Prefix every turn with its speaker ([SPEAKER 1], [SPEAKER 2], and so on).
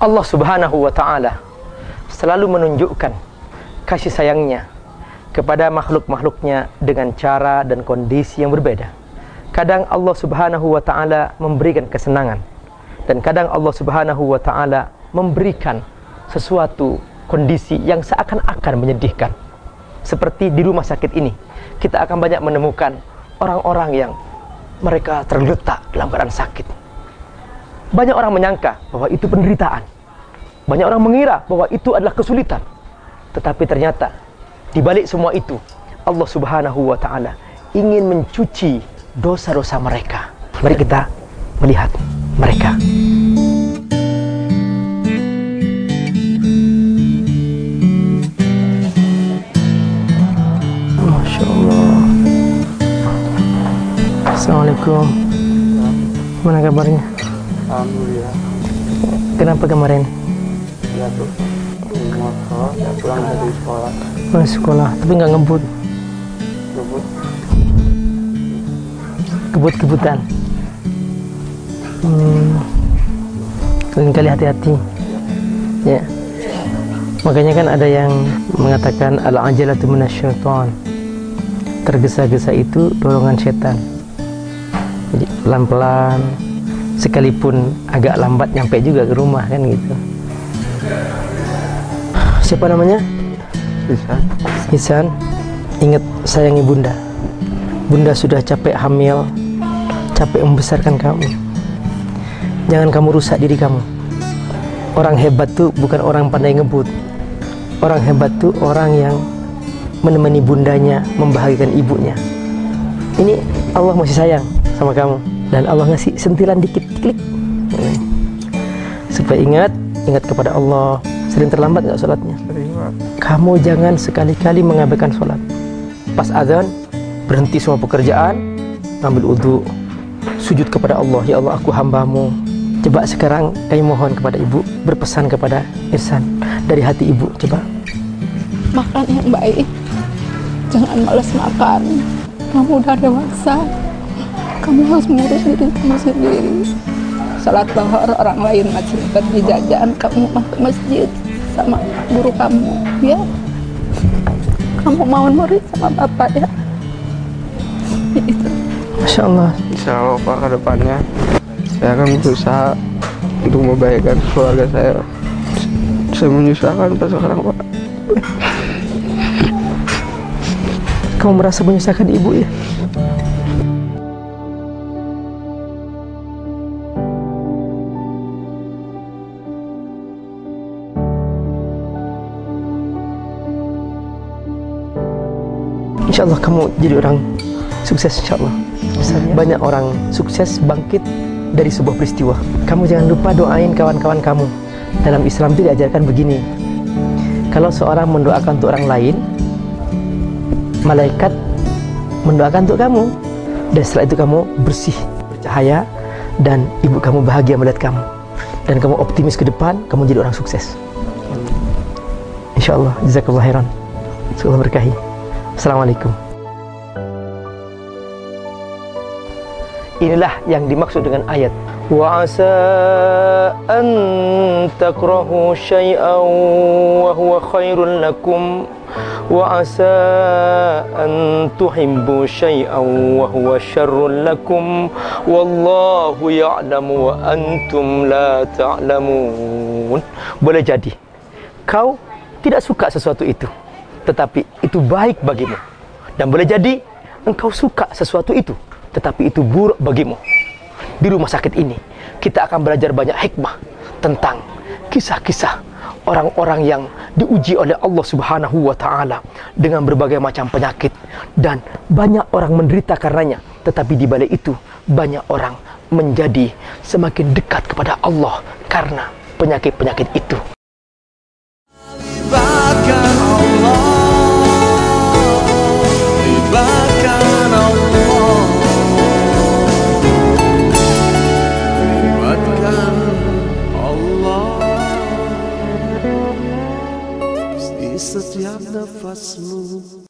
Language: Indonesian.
[SPEAKER 1] Allah Subhanahu wa taala selalu menunjukkan kasih sayangnya kepada makhluk-makhluknya dengan cara dan kondisi yang berbeda. Kadang Allah Subhanahu wa taala memberikan kesenangan dan kadang Allah Subhanahu wa taala memberikan sesuatu kondisi yang seakan-akan menyedihkan. Seperti di rumah sakit ini, kita akan banyak menemukan orang-orang yang mereka terletak dalam keadaan sakit. Banyak orang menyangka bahwa itu penderitaan. Banyak orang mengira bahwa itu adalah kesulitan. Tetapi ternyata di balik semua itu Allah Subhanahu wa taala ingin mencuci dosa-dosa mereka. Mari kita melihat mereka. Masya Allah. Assalamualaikum. Mana kabarnya?
[SPEAKER 2] Alhamdulillah
[SPEAKER 1] Kenapa kemarin?
[SPEAKER 2] ya tuh motor ya pulang dari sekolah
[SPEAKER 1] Oh, sekolah, tapi nggak ngebut,
[SPEAKER 2] ngebut
[SPEAKER 1] kebut-kebutan. Hmm. Lain kali hati-hati. Ya. Makanya kan ada yang mengatakan al-ajalatu minasyaiton. Tergesa-gesa itu dorongan setan. Jadi pelan-pelan sekalipun agak lambat nyampe juga ke rumah kan gitu. Siapa namanya?
[SPEAKER 2] bisa
[SPEAKER 1] Ihsan, ingat sayangi bunda. Bunda sudah capek hamil, capek membesarkan kamu. Jangan kamu rusak diri kamu. Orang hebat tuh bukan orang pandai ngebut. Orang hebat tuh orang yang menemani bundanya, membahagiakan ibunya. Ini Allah masih sayang sama kamu dan Allah ngasih sentilan dikit klik. Supaya ingat, ingat kepada Allah. Sering terlambat nggak sholatnya? kamu jangan sekali-kali mengabaikan sholat. Pas azan, berhenti semua pekerjaan, ambil udhu, sujud kepada Allah. Ya Allah, aku hambamu. Coba sekarang kami mohon kepada ibu, berpesan kepada Irsan dari hati ibu. Coba.
[SPEAKER 3] makan yang baik jangan malas makan kamu udah dewasa kamu harus mengurus diri kamu sendiri. Salat lohor orang lain masih pergi jajan kamu ke masjid sama guru kamu ya. Kamu mau murid sama bapak ya. Itu
[SPEAKER 1] Masya Allah.
[SPEAKER 2] insya Allah pak ke depannya. Saya akan berusaha untuk membaikkan keluarga saya. Saya menyusahkan pas sekarang pak.
[SPEAKER 1] Kamu merasa menyusahkan ibu ya? Insya Allah kamu jadi orang sukses insya Allah. Banyak orang sukses bangkit dari sebuah peristiwa. Kamu jangan lupa doain kawan-kawan kamu. Dalam Islam itu diajarkan begini. Kalau seorang mendoakan untuk orang lain, malaikat mendoakan untuk kamu dan setelah itu kamu bersih bercahaya dan ibu kamu bahagia melihat kamu dan kamu optimis ke depan kamu jadi orang sukses insyaallah jazakallah khairan semoga berkahi assalamualaikum. Inilah yang dimaksud dengan ayat. Wa asa an takrahu syai'an wa huwa khairun lakum. Wa asa an tuhibbu syai'an wa huwa syarrun lakum. Wallahu ya'lamu wa antum la ta'lamun. Boleh jadi kau tidak suka sesuatu itu tetapi itu baik bagimu. Dan boleh jadi engkau suka sesuatu itu tetapi itu buruk bagimu. Di rumah sakit ini kita akan belajar banyak hikmah tentang kisah-kisah orang-orang yang diuji oleh Allah Subhanahu wa taala dengan berbagai macam penyakit. Dan banyak orang menderita karenanya tetapi di balik itu banyak orang menjadi semakin dekat kepada Allah karena penyakit-penyakit itu
[SPEAKER 4] us